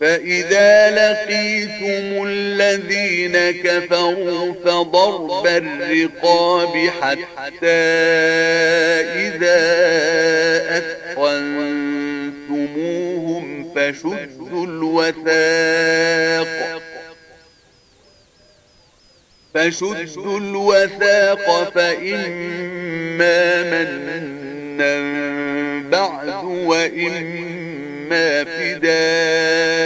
فإذا لقيتم الذين كفروا فضرب الرقاب حتى إذا أثقنتموهم فشدوا الوثاق فشدوا الوثاق فإما منا بعد وإما فداق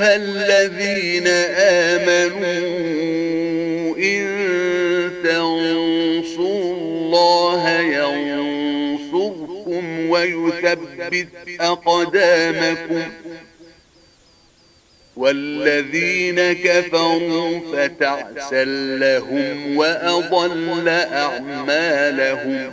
أيها الذين آمنوا إن تنصروا الله ينصركم ويثبت أقدامكم والذين كفروا فتعسل لهم وأضل أعمالهم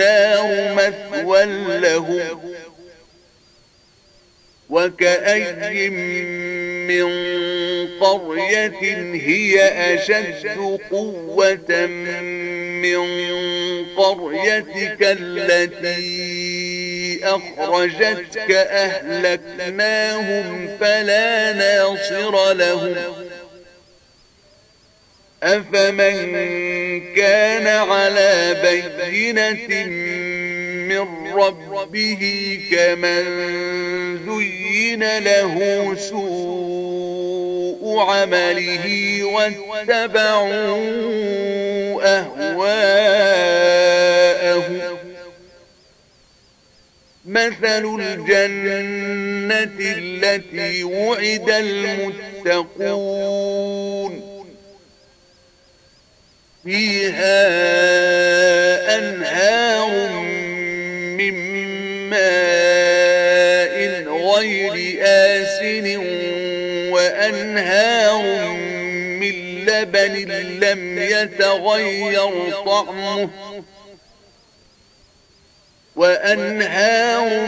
النار مثوى له وكأي من قرية هي أشد قوة من قريتك التي أخرجتك أهلكناهم فلا ناصر لهم أفمن كان على بينة من ربه كمن ذين له سوء عمله واتبعوا أهواءه مثل الجنة التي وعد المتقون فيها أنهار من ماء غير آسن وأنهار من لبن لم يتغير طعمه وأنهار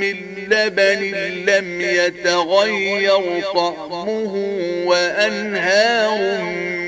من لبن لم يتغير طعمه وأنهار من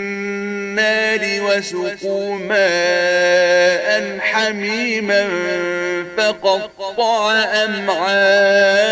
النار وسقوا ماء حميما فقطع أمعاءهم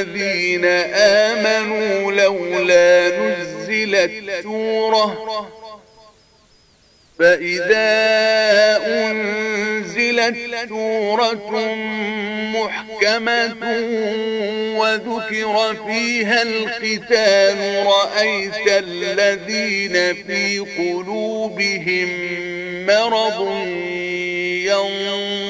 الذين آمنوا لولا نزلت سورة. فإذا أنزلت سورة محكمة وذكر فيها القتال رأيت الذين في قلوبهم مرض ينظر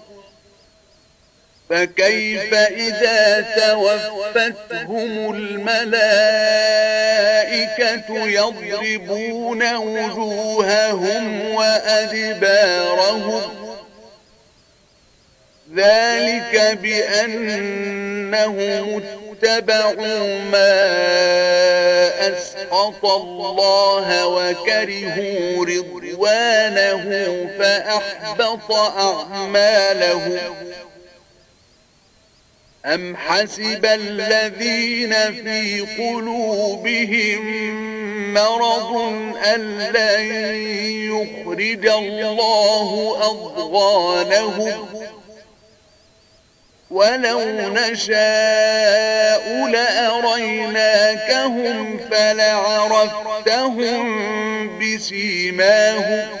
فكيف إذا توفتهم الملائكة يضربون وجوههم وأدبارهم؟ ذلك بأنهم اتبعوا ما أسقط الله وكرهوا رضوانه فأحبط أعمالهم. أم حسب الذين في قلوبهم مرض أن لن يخرج الله أضغانهم ولو نشاء لأريناكهم فلعرفتهم بسيماهم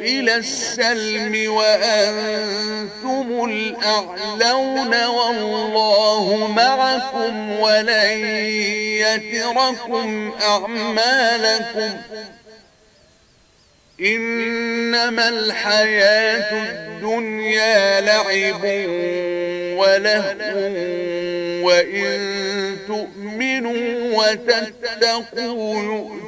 إلى السلم وأنتم الأعلون والله معكم ولن يتركم أعمالكم إنما الحياة الدنيا لعب ولهو وإن تؤمنوا وتتقوا يؤمنوا